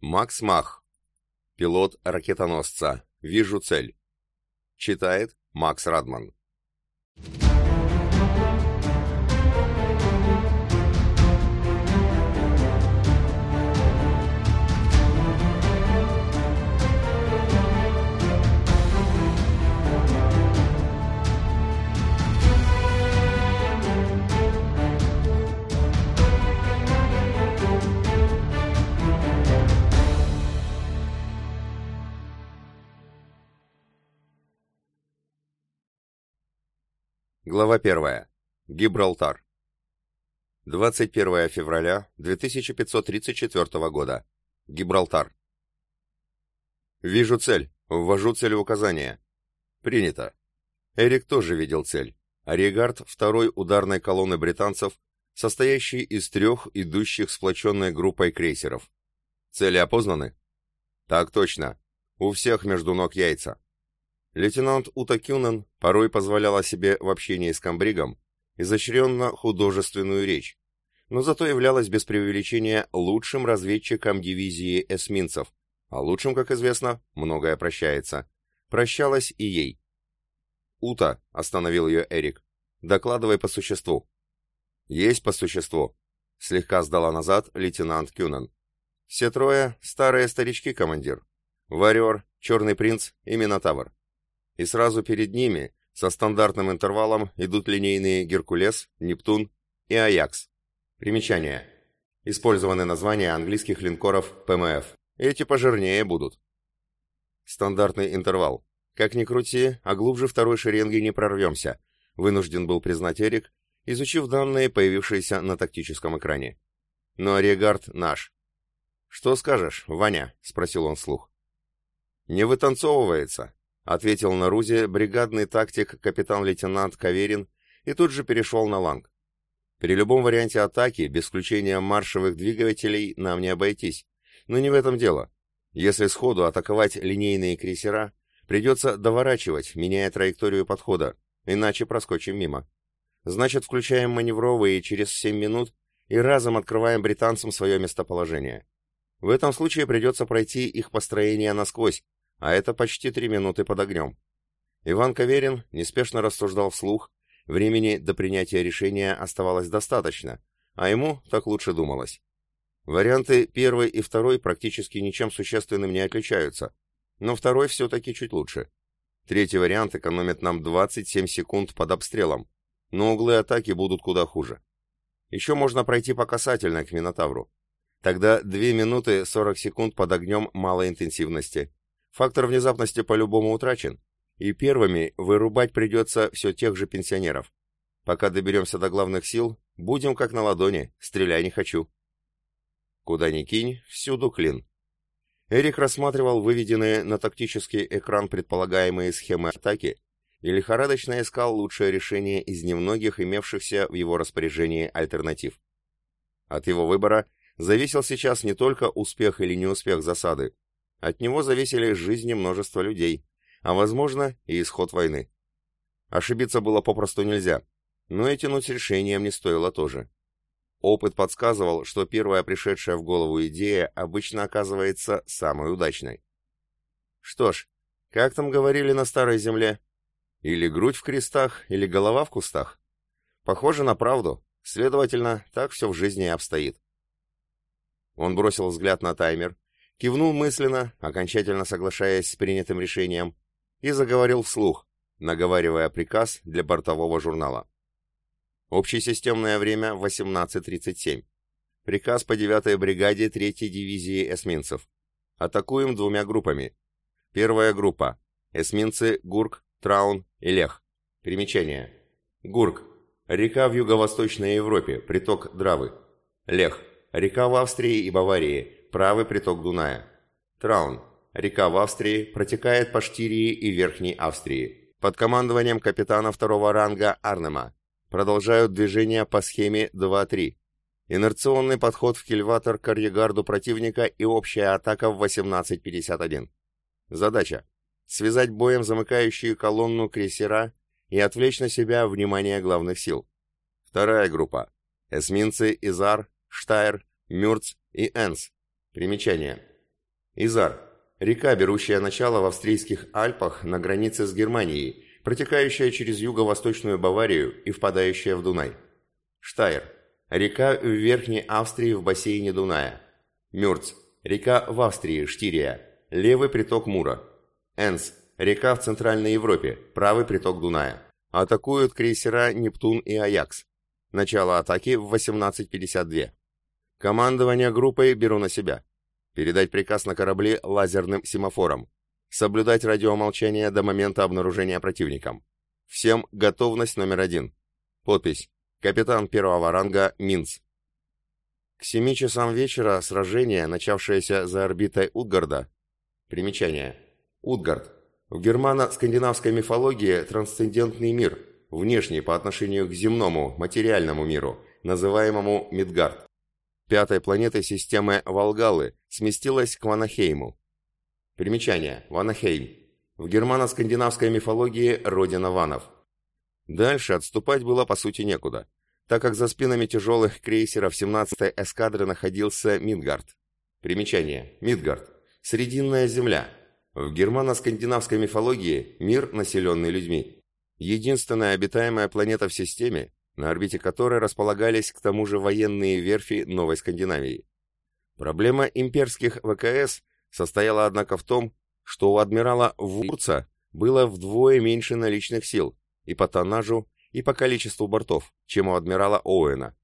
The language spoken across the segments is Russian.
Макс Мах. Пилот ракетоносца. Вижу цель. Читает Макс Радман. Глава 1. Гибралтар. 21 февраля 2534 года. Гибралтар. Вижу цель. Ввожу целеуказание. Принято. Эрик тоже видел цель. Аригард второй ударной колонны британцев, состоящей из трех идущих сплоченной группой крейсеров. Цели опознаны? Так точно. У всех между ног яйца. Лейтенант Ута Кюнен порой позволяла себе в общении с комбригом изощренно художественную речь, но зато являлась без преувеличения лучшим разведчиком дивизии эсминцев, а лучшим, как известно, многое прощается. Прощалась и ей. «Ута», — остановил ее Эрик, — «докладывай по существу». «Есть по существу», — слегка сдала назад лейтенант Кюнен. «Все трое — старые старички, командир. Варьер, Черный принц и Минотавр и сразу перед ними, со стандартным интервалом, идут линейные «Геркулес», «Нептун» и «Аякс». Примечание. Использованы названия английских линкоров ПМФ. Эти пожирнее будут. Стандартный интервал. Как ни крути, а глубже второй шеренги не прорвемся, вынужден был признать Эрик, изучив данные, появившиеся на тактическом экране. Но Регард наш. «Что скажешь, Ваня?» — спросил он вслух. «Не вытанцовывается ответил на Рузе бригадный тактик капитан-лейтенант Каверин и тут же перешел на ланг. При любом варианте атаки, без включения маршевых двигателей, нам не обойтись. Но не в этом дело. Если сходу атаковать линейные крейсера, придется доворачивать, меняя траекторию подхода, иначе проскочим мимо. Значит, включаем маневровые через 7 минут и разом открываем британцам свое местоположение. В этом случае придется пройти их построение насквозь, а это почти три минуты под огнем. Иван Каверин неспешно рассуждал вслух, времени до принятия решения оставалось достаточно, а ему так лучше думалось. Варианты первый и второй практически ничем существенным не отличаются, но второй все-таки чуть лучше. Третий вариант экономит нам 27 секунд под обстрелом, но углы атаки будут куда хуже. Еще можно пройти по касательной к Минотавру. Тогда 2 минуты 40 секунд под огнем малой интенсивности, Фактор внезапности по-любому утрачен, и первыми вырубать придется все тех же пенсионеров. Пока доберемся до главных сил, будем как на ладони, стреляй не хочу. Куда ни кинь, всюду клин. Эрик рассматривал выведенные на тактический экран предполагаемые схемы атаки и лихорадочно искал лучшее решение из немногих имевшихся в его распоряжении альтернатив. От его выбора зависел сейчас не только успех или неуспех засады, от него зависели жизни множества людей, а, возможно, и исход войны. Ошибиться было попросту нельзя, но и тянуть решением не стоило тоже. Опыт подсказывал, что первая пришедшая в голову идея обычно оказывается самой удачной. Что ж, как там говорили на Старой Земле? Или грудь в крестах, или голова в кустах? Похоже на правду, следовательно, так все в жизни и обстоит. Он бросил взгляд на таймер, кивнул мысленно, окончательно соглашаясь с принятым решением, и заговорил вслух, наговаривая приказ для бортового журнала. Общесистемное время 18.37. Приказ по 9-й бригаде 3-й дивизии эсминцев. Атакуем двумя группами. Первая группа. Эсминцы Гурк, Траун и Лех. Примечание. Гурк. Река в юго-восточной Европе, приток Дравы. Лех. Река в Австрии и Баварии, правый приток Дуная. Траун. Река в Австрии, протекает по Штирии и Верхней Австрии. Под командованием капитана второго ранга Арнема. Продолжают движение по схеме 2-3. Инерционный подход в кильватор к арьегарду противника и общая атака в 18.51. Задача. Связать боем замыкающую колонну крейсера и отвлечь на себя внимание главных сил. Вторая группа. Эсминцы Изар, Штайр, Мюрц и Энс Примечание. Изар – река, берущая начало в австрийских Альпах на границе с Германией, протекающая через юго-восточную Баварию и впадающая в Дунай. Штайр – река в Верхней Австрии в бассейне Дуная. Мюрц – река в Австрии, Штирия, левый приток Мура. Энс – река в Центральной Европе, правый приток Дуная. Атакуют крейсера «Нептун» и «Аякс». Начало атаки в 18.52. Командование группой беру на себя. Передать приказ на корабли лазерным семафором. Соблюдать радиомолчание до момента обнаружения противником. Всем готовность номер один. Подпись. Капитан первого ранга Минц. К семи часам вечера сражение, начавшееся за орбитой Утгарда. Примечание. Утгард. В германо-скандинавской мифологии трансцендентный мир, внешний по отношению к земному, материальному миру, называемому Мидгард. Пятой планетой системы Волгалы сместилась к Ванахейму. Примечание. Ванахейм. В германо-скандинавской мифологии родина ванов. Дальше отступать было по сути некуда, так как за спинами тяжелых крейсеров 17-й эскадры находился Мидгард. Примечание. Мидгард. Срединная земля. В германо-скандинавской мифологии мир, населенный людьми. Единственная обитаемая планета в системе, на орбите которой располагались к тому же военные верфи Новой Скандинавии. Проблема имперских ВКС состояла, однако, в том, что у адмирала Вурца было вдвое меньше наличных сил и по тоннажу, и по количеству бортов, чем у адмирала Оуэна.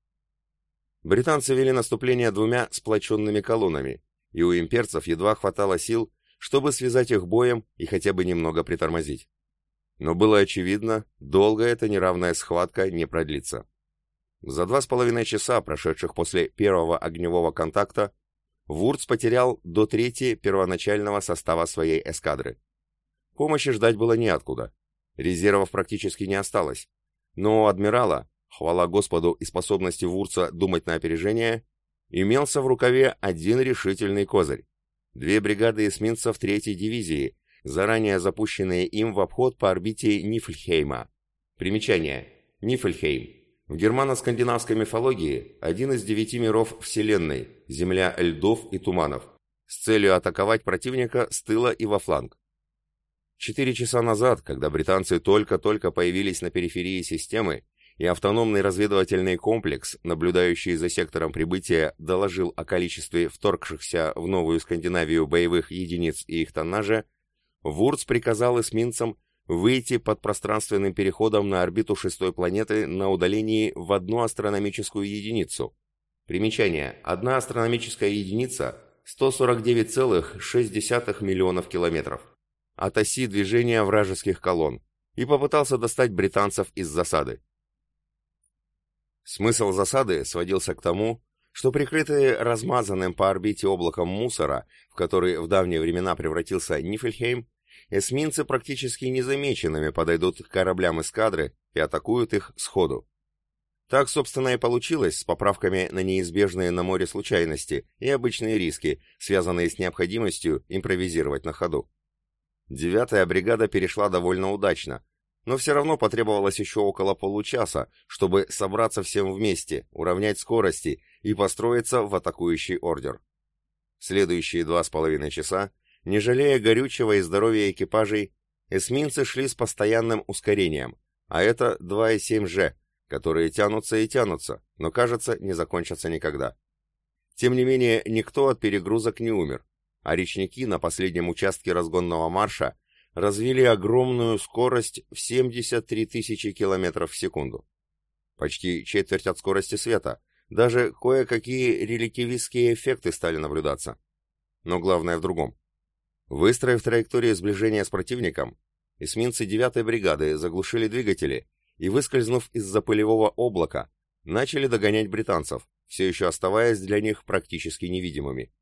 Британцы вели наступление двумя сплоченными колоннами, и у имперцев едва хватало сил, чтобы связать их боем и хотя бы немного притормозить. Но было очевидно, долго эта неравная схватка не продлится. За два с половиной часа, прошедших после первого огневого контакта, Вурц потерял до трети первоначального состава своей эскадры. Помощи ждать было неоткуда. Резервов практически не осталось. Но у адмирала, хвала Господу и способности Вурца думать на опережение, имелся в рукаве один решительный козырь. Две бригады эсминцев третьей дивизии, заранее запущенные им в обход по орбите Нифльхейма. Примечание. Нифльхейм. В германо-скандинавской мифологии один из девяти миров Вселенной, земля льдов и туманов, с целью атаковать противника с тыла и во фланг. Четыре часа назад, когда британцы только-только появились на периферии системы, и автономный разведывательный комплекс, наблюдающий за сектором прибытия, доложил о количестве вторгшихся в Новую Скандинавию боевых единиц и их тоннаже, Вурц приказал эсминцам выйти под пространственным переходом на орбиту шестой планеты на удалении в одну астрономическую единицу. Примечание. Одна астрономическая единица – 149,6 миллионов километров. От оси движения вражеских колонн. И попытался достать британцев из засады. Смысл засады сводился к тому, что прикрытые размазанным по орбите облаком мусора, в который в давние времена превратился Нифельхейм, эсминцы практически незамеченными подойдут к кораблям эскадры и атакуют их сходу. Так, собственно, и получилось с поправками на неизбежные на море случайности и обычные риски, связанные с необходимостью импровизировать на ходу. Девятая бригада перешла довольно удачно, но все равно потребовалось еще около получаса, чтобы собраться всем вместе, уравнять скорости и построиться в атакующий ордер. Следующие два с половиной часа не жалея горючего и здоровья экипажей, эсминцы шли с постоянным ускорением, а это 2,7G, которые тянутся и тянутся, но, кажется, не закончатся никогда. Тем не менее, никто от перегрузок не умер, а речники на последнем участке разгонного марша развили огромную скорость в 73 тысячи километров в секунду. Почти четверть от скорости света, даже кое-какие релятивистские эффекты стали наблюдаться. Но главное в другом. Выстроив траекторию сближения с противником, эсминцы 9-й бригады заглушили двигатели и, выскользнув из-за пылевого облака, начали догонять британцев, все еще оставаясь для них практически невидимыми.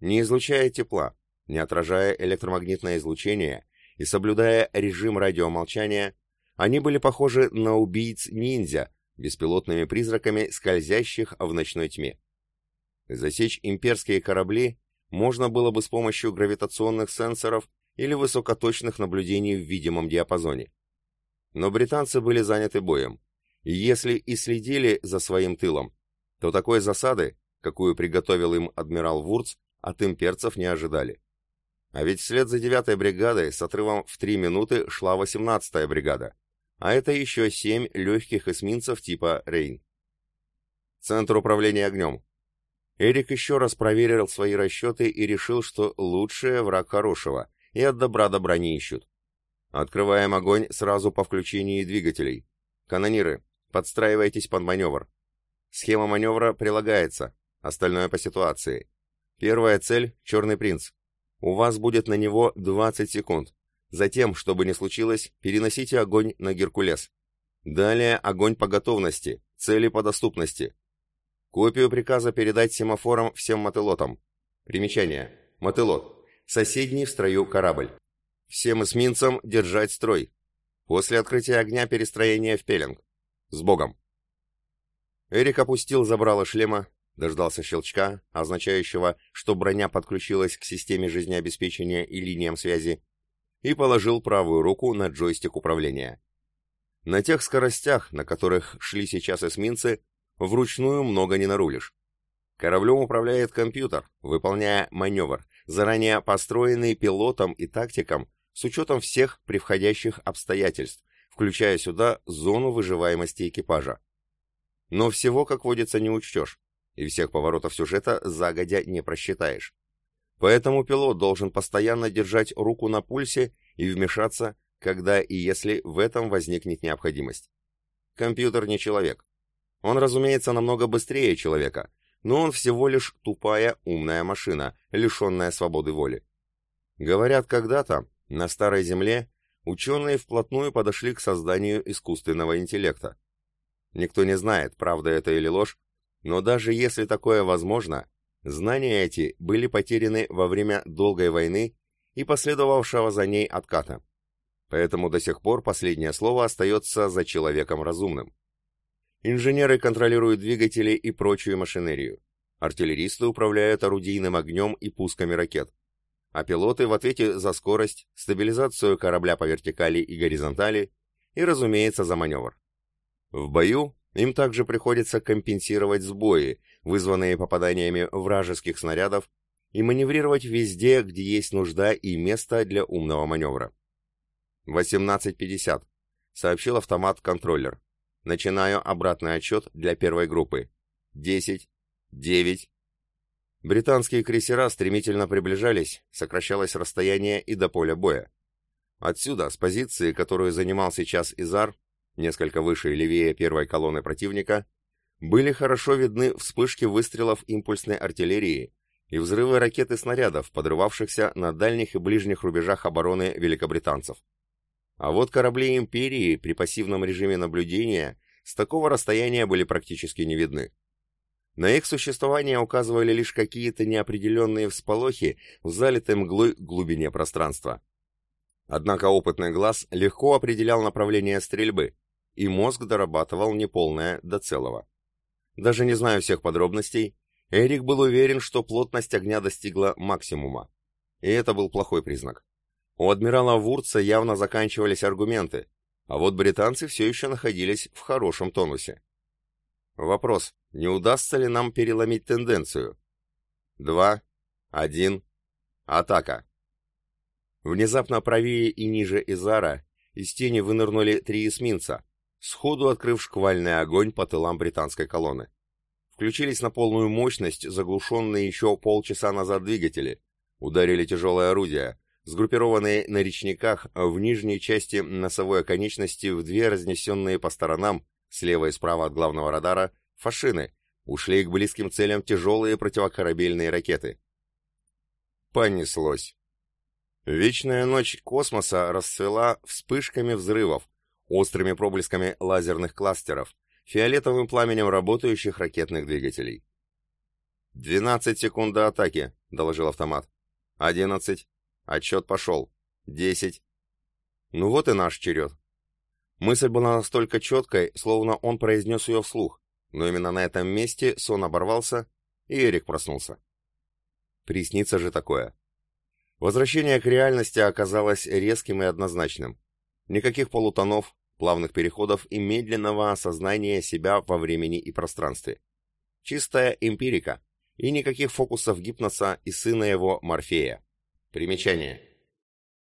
Не излучая тепла, не отражая электромагнитное излучение и соблюдая режим радиомолчания, они были похожи на убийц-ниндзя, беспилотными призраками, скользящих в ночной тьме. Засечь имперские корабли можно было бы с помощью гравитационных сенсоров или высокоточных наблюдений в видимом диапазоне. Но британцы были заняты боем, и если и следили за своим тылом, то такой засады, какую приготовил им адмирал Вурц, от имперцев не ожидали. А ведь вслед за девятой бригадой с отрывом в три минуты шла восемнадцатая бригада. А это еще семь легких эсминцев типа «Рейн». Центр управления огнем. Эрик еще раз проверил свои расчеты и решил, что лучшее враг хорошего, и от добра добра не ищут. Открываем огонь сразу по включении двигателей. Канониры, подстраивайтесь под маневр. Схема маневра прилагается, остальное по ситуации. Первая цель — Черный принц. У вас будет на него 20 секунд. Затем, чтобы не случилось, переносите огонь на Геркулес. Далее огонь по готовности, цели по доступности. Копию приказа передать семафорам всем мотылотам. Примечание. Мотылот. Соседний в строю корабль. Всем эсминцам держать строй. После открытия огня перестроение в пеленг. С Богом. Эрик опустил забрало шлема, дождался щелчка, означающего, что броня подключилась к системе жизнеобеспечения и линиям связи, и положил правую руку на джойстик управления. На тех скоростях, на которых шли сейчас эсминцы, вручную много не нарулишь. Кораблем управляет компьютер, выполняя маневр, заранее построенный пилотом и тактиком с учетом всех превходящих обстоятельств, включая сюда зону выживаемости экипажа. Но всего, как водится, не учтешь, и всех поворотов сюжета загодя не просчитаешь. Поэтому пилот должен постоянно держать руку на пульсе и вмешаться, когда и если в этом возникнет необходимость. Компьютер не человек. Он, разумеется, намного быстрее человека, но он всего лишь тупая умная машина, лишенная свободы воли. Говорят, когда-то на Старой Земле ученые вплотную подошли к созданию искусственного интеллекта. Никто не знает, правда это или ложь, но даже если такое возможно, знания эти были потеряны во время долгой войны и последовавшего за ней отката. Поэтому до сих пор последнее слово остается за человеком разумным. Инженеры контролируют двигатели и прочую машинерию. Артиллеристы управляют орудийным огнем и пусками ракет а пилоты в ответе за скорость, стабилизацию корабля по вертикали и горизонтали и, разумеется, за маневр. В бою им также приходится компенсировать сбои, вызванные попаданиями вражеских снарядов, и маневрировать везде, где есть нужда и место для умного маневра. 18.50, сообщил автомат-контроллер. Начинаю обратный отчет для первой группы. 10, 9, Британские крейсера стремительно приближались, сокращалось расстояние и до поля боя. Отсюда, с позиции, которую занимал сейчас Изар, несколько выше и левее первой колонны противника, были хорошо видны вспышки выстрелов импульсной артиллерии и взрывы ракет и снарядов, подрывавшихся на дальних и ближних рубежах обороны великобританцев. А вот корабли Империи при пассивном режиме наблюдения с такого расстояния были практически не видны. На их существование указывали лишь какие-то неопределенные всполохи в залитой мглой глубине пространства. Однако опытный глаз легко определял направление стрельбы, и мозг дорабатывал неполное до целого. Даже не зная всех подробностей, Эрик был уверен, что плотность огня достигла максимума. И это был плохой признак. У адмирала Вурца явно заканчивались аргументы, а вот британцы все еще находились в хорошем тонусе. Вопрос, не удастся ли нам переломить тенденцию? Два, один, атака. Внезапно правее и ниже Изара из тени вынырнули три эсминца, сходу открыв шквальный огонь по тылам британской колонны. Включились на полную мощность заглушенные еще полчаса назад двигатели, ударили тяжелые орудия, сгруппированные на речниках в нижней части носовой оконечности в две разнесенные по сторонам Слева и справа от главного радара — фашины. Ушли к близким целям тяжелые противокорабельные ракеты. Понеслось. Вечная ночь космоса расцвела вспышками взрывов, острыми проблесками лазерных кластеров, фиолетовым пламенем работающих ракетных двигателей. «Двенадцать секунд до атаки», — доложил автомат. «Одиннадцать. Отчет пошел. Десять. Ну вот и наш черед. Мысль была настолько четкой, словно он произнес ее вслух, но именно на этом месте сон оборвался, и Эрик проснулся. Приснится же такое. Возвращение к реальности оказалось резким и однозначным. Никаких полутонов, плавных переходов и медленного осознания себя во времени и пространстве. Чистая эмпирика, и никаких фокусов гипноса и сына его Морфея. Примечание.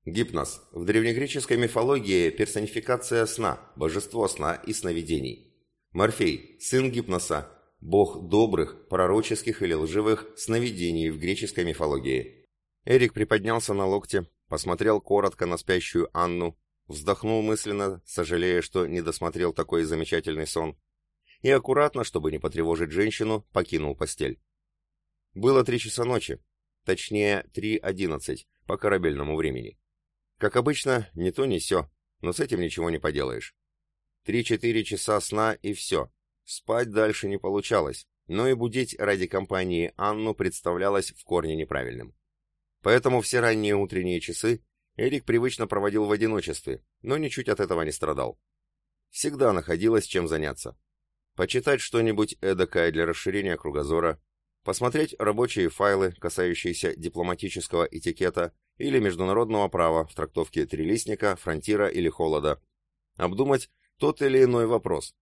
Гипноз. В древнегреческой мифологии персонификация сна, божество сна и сновидений. Морфей, сын Гипноса, бог добрых, пророческих или лживых сновидений в греческой мифологии. Эрик приподнялся на локте, посмотрел коротко на спящую Анну, вздохнул мысленно, сожалея, что не досмотрел такой замечательный сон, и аккуратно, чтобы не потревожить женщину, покинул постель. Было три часа ночи, точнее 3.11 по корабельному времени. Как обычно, не то не сё, но с этим ничего не поделаешь. Три-четыре часа сна и все. Спать дальше не получалось, но и будить ради компании Анну представлялось в корне неправильным. Поэтому все ранние утренние часы Эрик привычно проводил в одиночестве, но ничуть от этого не страдал. Всегда находилось чем заняться. Почитать что-нибудь эдакое для расширения кругозора, посмотреть рабочие файлы, касающиеся дипломатического этикета или международного права в трактовке трилистника, фронтира или холода, обдумать тот или иной вопрос.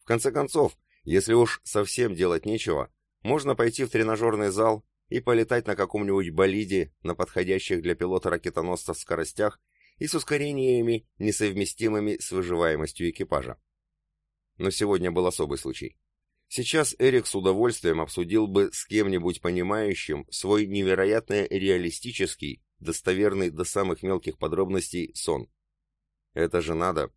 В конце концов, если уж совсем делать нечего, можно пойти в тренажерный зал и полетать на каком-нибудь болиде на подходящих для пилота ракетоносцев скоростях и с ускорениями, несовместимыми с выживаемостью экипажа. Но сегодня был особый случай. Сейчас Эрик с удовольствием обсудил бы с кем-нибудь понимающим свой невероятно реалистический, достоверный до самых мелких подробностей сон. Это же надо.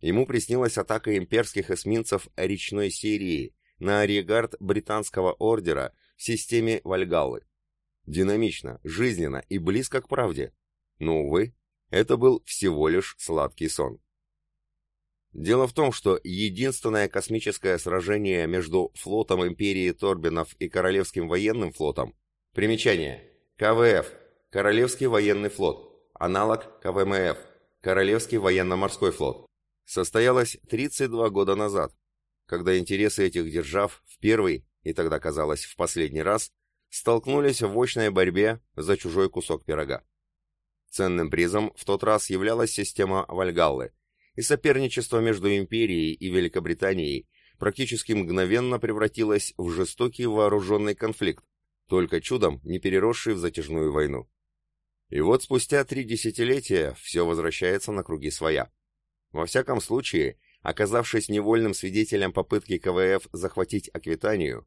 Ему приснилась атака имперских эсминцев речной серии на ариегард британского ордера в системе Вальгаллы. Динамично, жизненно и близко к правде. Но, увы, это был всего лишь сладкий сон. Дело в том, что единственное космическое сражение между флотом империи Торбинов и Королевским военным флотом Примечание. КВФ Королевский военный флот, аналог КВМФ, Королевский военно-морской флот, состоялась 32 года назад, когда интересы этих держав в первый, и тогда казалось в последний раз, столкнулись в мощной борьбе за чужой кусок пирога. Ценным призом в тот раз являлась система Вальгаллы, и соперничество между Империей и Великобританией практически мгновенно превратилось в жестокий вооруженный конфликт, только чудом не переросший в затяжную войну. И вот спустя три десятилетия все возвращается на круги своя. Во всяком случае, оказавшись невольным свидетелем попытки КВФ захватить Аквитанию,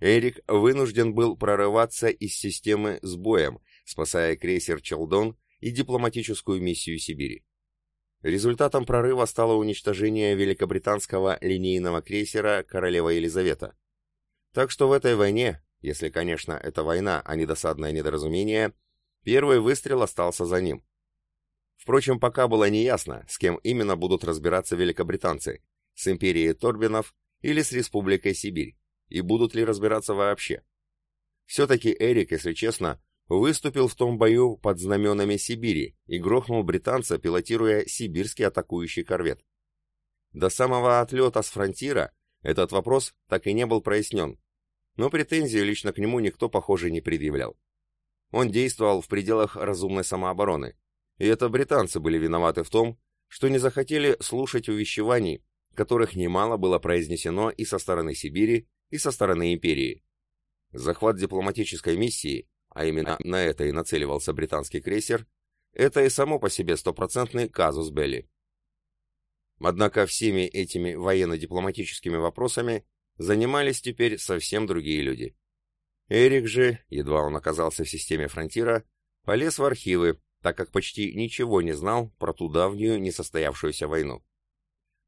Эрик вынужден был прорываться из системы с боем, спасая крейсер «Челдон» и дипломатическую миссию Сибири. Результатом прорыва стало уничтожение великобританского линейного крейсера «Королева Елизавета». Так что в этой войне, если, конечно, это война, а не досадное недоразумение, Первый выстрел остался за ним. Впрочем, пока было неясно, с кем именно будут разбираться великобританцы, с империей Торбинов или с Республикой Сибирь, и будут ли разбираться вообще. Все-таки Эрик, если честно, выступил в том бою под знаменами Сибири и грохнул британца, пилотируя сибирский атакующий корвет. До самого отлета с фронтира этот вопрос так и не был прояснен, но претензий лично к нему никто, похоже, не предъявлял. Он действовал в пределах разумной самообороны, и это британцы были виноваты в том, что не захотели слушать увещеваний, которых немало было произнесено и со стороны Сибири, и со стороны империи. Захват дипломатической миссии, а именно на это и нацеливался британский крейсер, это и само по себе стопроцентный казус белли. Однако всеми этими военно-дипломатическими вопросами занимались теперь совсем другие люди. Эрик же, едва он оказался в системе фронтира, полез в архивы, так как почти ничего не знал про ту давнюю несостоявшуюся войну.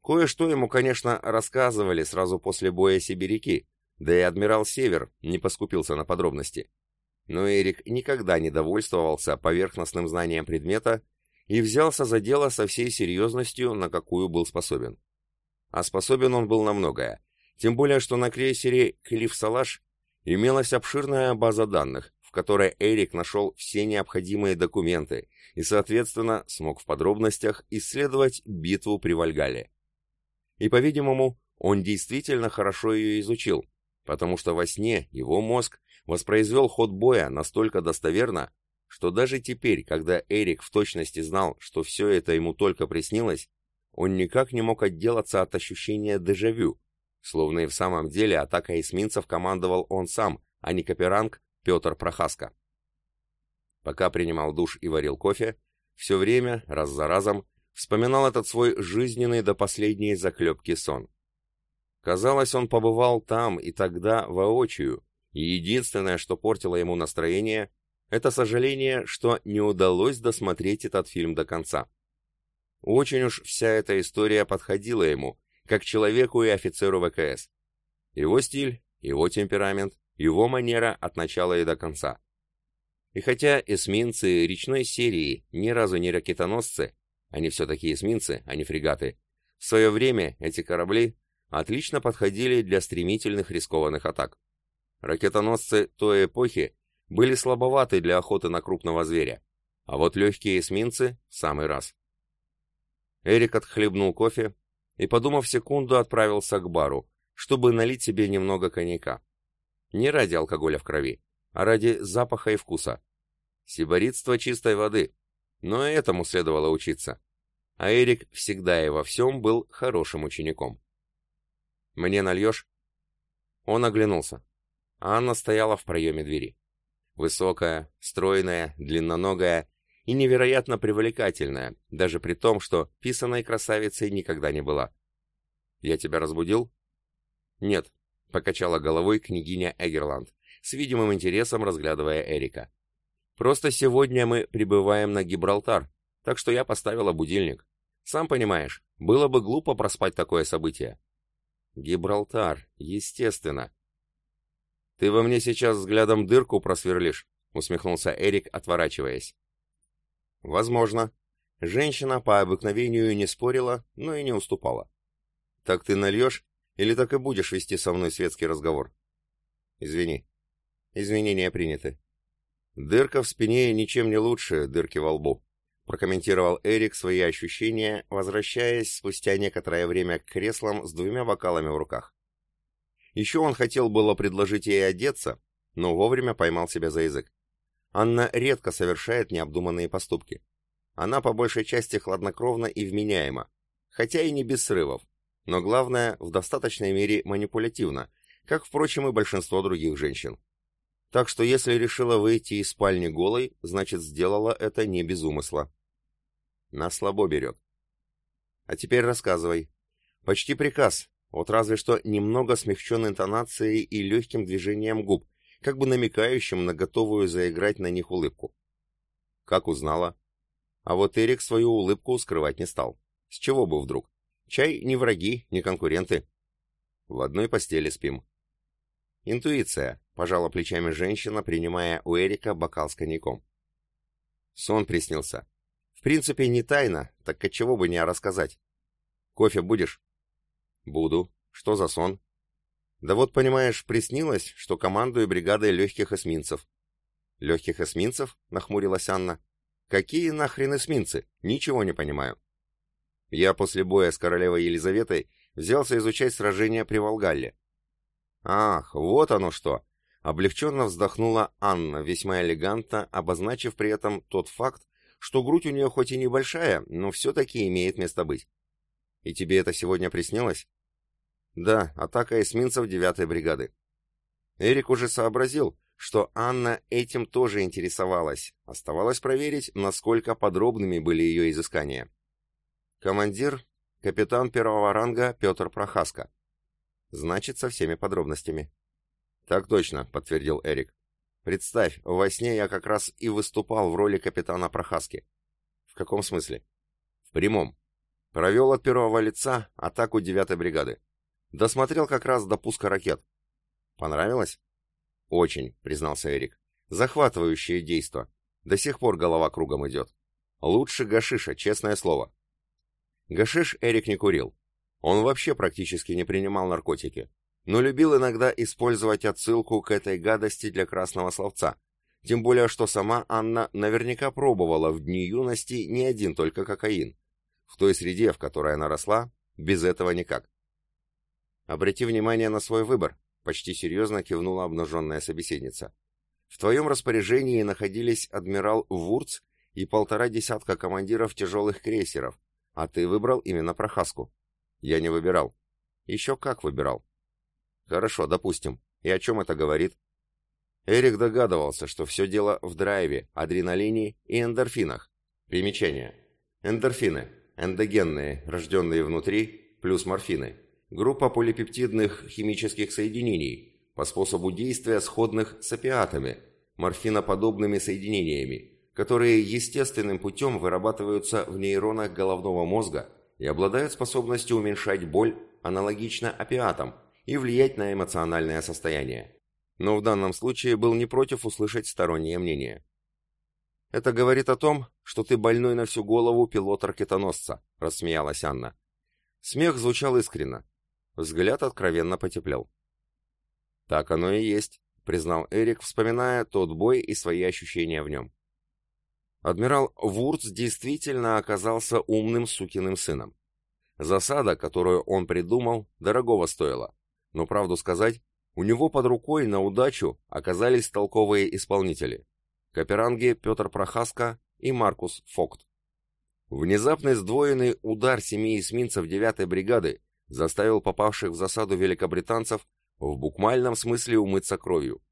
Кое-что ему, конечно, рассказывали сразу после боя сибиряки, да и адмирал Север не поскупился на подробности. Но Эрик никогда не довольствовался поверхностным знанием предмета и взялся за дело со всей серьезностью, на какую был способен. А способен он был на многое, тем более, что на крейсере «Клифф Салаш» имелась обширная база данных, в которой Эрик нашел все необходимые документы и, соответственно, смог в подробностях исследовать битву при Вальгале. И, по-видимому, он действительно хорошо ее изучил, потому что во сне его мозг воспроизвел ход боя настолько достоверно, что даже теперь, когда Эрик в точности знал, что все это ему только приснилось, он никак не мог отделаться от ощущения дежавю, Словно и в самом деле атака эсминцев командовал он сам, а не Каперанг Петр Прохаска. Пока принимал душ и варил кофе, все время, раз за разом, вспоминал этот свой жизненный до последней заклепки сон. Казалось, он побывал там и тогда воочию, и единственное, что портило ему настроение, это сожаление, что не удалось досмотреть этот фильм до конца. Очень уж вся эта история подходила ему, как человеку и офицеру ВКС. Его стиль, его темперамент, его манера от начала и до конца. И хотя эсминцы речной серии ни разу не ракетоносцы, они все-таки эсминцы, а не фрегаты, в свое время эти корабли отлично подходили для стремительных рискованных атак. Ракетоносцы той эпохи были слабоваты для охоты на крупного зверя, а вот легкие эсминцы в самый раз. Эрик отхлебнул кофе и, подумав секунду, отправился к бару, чтобы налить себе немного коньяка. Не ради алкоголя в крови, а ради запаха и вкуса. Сиборитство чистой воды, но этому следовало учиться. А Эрик всегда и во всем был хорошим учеником. «Мне нальешь?» Он оглянулся. Анна стояла в проеме двери. Высокая, стройная, длинноногая и невероятно привлекательная, даже при том, что писаной красавицей никогда не была. «Я тебя разбудил?» «Нет», — покачала головой княгиня Эгерланд, с видимым интересом разглядывая Эрика. «Просто сегодня мы прибываем на Гибралтар, так что я поставила будильник. Сам понимаешь, было бы глупо проспать такое событие». «Гибралтар, естественно». «Ты во мне сейчас взглядом дырку просверлишь», — усмехнулся Эрик, отворачиваясь. Возможно. Женщина по обыкновению не спорила, но и не уступала. Так ты нальешь, или так и будешь вести со мной светский разговор? Извини. Извинения приняты. Дырка в спине ничем не лучше дырки во лбу, прокомментировал Эрик свои ощущения, возвращаясь спустя некоторое время к креслам с двумя бокалами в руках. Еще он хотел было предложить ей одеться, но вовремя поймал себя за язык. Анна редко совершает необдуманные поступки. Она по большей части хладнокровна и вменяема, хотя и не без срывов, но главное, в достаточной мере манипулятивна, как, впрочем, и большинство других женщин. Так что если решила выйти из спальни голой, значит, сделала это не без умысла. На слабо берет. А теперь рассказывай. Почти приказ, вот разве что немного смягчен интонацией и легким движением губ, как бы намекающим на готовую заиграть на них улыбку. Как узнала? А вот Эрик свою улыбку скрывать не стал. С чего бы вдруг? Чай не враги, не конкуренты. В одной постели спим. Интуиция, пожала плечами женщина, принимая у Эрика бокал с коньяком. Сон приснился. В принципе, не тайна, так от чего бы не рассказать. Кофе будешь? Буду. Что за сон? Да вот, понимаешь, приснилось, что командую бригадой легких эсминцев. Легких эсминцев? Нахмурилась Анна. Какие нахрен эсминцы? Ничего не понимаю. Я после боя с королевой Елизаветой взялся изучать сражение при Волгалле. Ах, вот оно что! Облегченно вздохнула Анна, весьма элегантно, обозначив при этом тот факт, что грудь у нее хоть и небольшая, но все-таки имеет место быть. И тебе это сегодня приснилось? Да, атака эсминцев 9-й бригады. Эрик уже сообразил, что Анна этим тоже интересовалась. Оставалось проверить, насколько подробными были ее изыскания. Командир — капитан первого ранга Петр Прохаска. Значит, со всеми подробностями. Так точно, подтвердил Эрик. Представь, во сне я как раз и выступал в роли капитана Прохаски. В каком смысле? В прямом. Провел от первого лица атаку 9-й бригады. Досмотрел как раз до пуска ракет. Понравилось? Очень, признался Эрик. Захватывающее действо. До сих пор голова кругом идет. Лучше гашиша, честное слово. Гашиш Эрик не курил. Он вообще практически не принимал наркотики, но любил иногда использовать отсылку к этой гадости для красного словца. Тем более, что сама Анна наверняка пробовала в дни юности не один только кокаин. В той среде, в которой она росла, без этого никак. «Обрати внимание на свой выбор», — почти серьезно кивнула обнаженная собеседница. «В твоем распоряжении находились адмирал Вурц и полтора десятка командиров тяжелых крейсеров, а ты выбрал именно Прохаску». «Я не выбирал». «Еще как выбирал». «Хорошо, допустим. И о чем это говорит?» Эрик догадывался, что все дело в драйве, адреналине и эндорфинах. Примечание. Эндорфины – эндогенные, рожденные внутри, плюс морфины. Группа полипептидных химических соединений, по способу действия сходных с опиатами, морфиноподобными соединениями, которые естественным путем вырабатываются в нейронах головного мозга и обладают способностью уменьшать боль аналогично опиатам и влиять на эмоциональное состояние. Но в данном случае был не против услышать стороннее мнение. «Это говорит о том, что ты больной на всю голову пилот-ракетоносца», — рассмеялась Анна. Смех звучал искренно. Взгляд откровенно потеплел. «Так оно и есть», — признал Эрик, вспоминая тот бой и свои ощущения в нем. Адмирал Вурц действительно оказался умным сукиным сыном. Засада, которую он придумал, дорогого стоила. Но правду сказать, у него под рукой на удачу оказались толковые исполнители. Каперанги Петр Прохаска и Маркус Фокт. Внезапный сдвоенный удар семи эсминцев 9-й бригады заставил попавших в засаду великобританцев в буквальном смысле умыться кровью.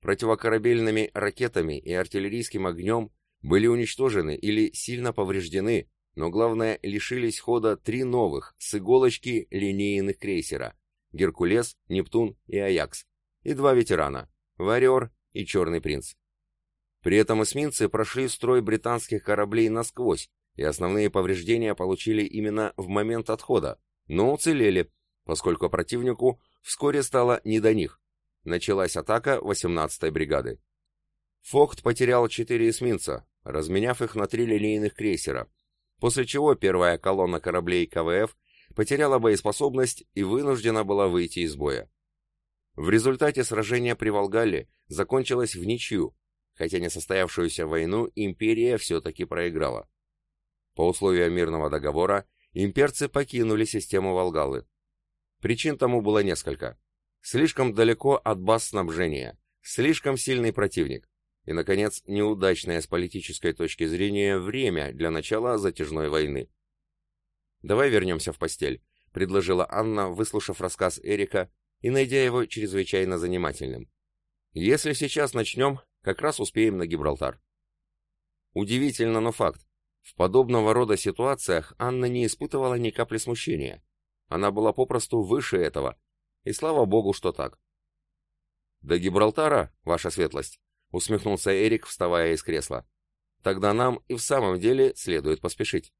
Противокорабельными ракетами и артиллерийским огнем были уничтожены или сильно повреждены, но главное лишились хода три новых с иголочки линейных крейсера «Геркулес», «Нептун» и «Аякс» и два ветерана «Варриор» и «Черный принц». При этом эсминцы прошли строй британских кораблей насквозь, и основные повреждения получили именно в момент отхода, но уцелели, поскольку противнику вскоре стало не до них. Началась атака 18-й бригады. Фокт потерял четыре эсминца, разменяв их на три линейных крейсера, после чего первая колонна кораблей КВФ потеряла боеспособность и вынуждена была выйти из боя. В результате сражение при Волгалле закончилось в ничью, хотя несостоявшуюся войну империя все-таки проиграла. По условиям мирного договора имперцы покинули систему Волгалы. Причин тому было несколько. Слишком далеко от баз снабжения, слишком сильный противник, и, наконец, неудачное с политической точки зрения время для начала затяжной войны. «Давай вернемся в постель», — предложила Анна, выслушав рассказ Эрика и найдя его чрезвычайно занимательным. «Если сейчас начнем, как раз успеем на Гибралтар». Удивительно, но факт. В подобного рода ситуациях Анна не испытывала ни капли смущения. Она была попросту выше этого, и слава богу, что так. «До Гибралтара, ваша светлость», — усмехнулся Эрик, вставая из кресла. «Тогда нам и в самом деле следует поспешить».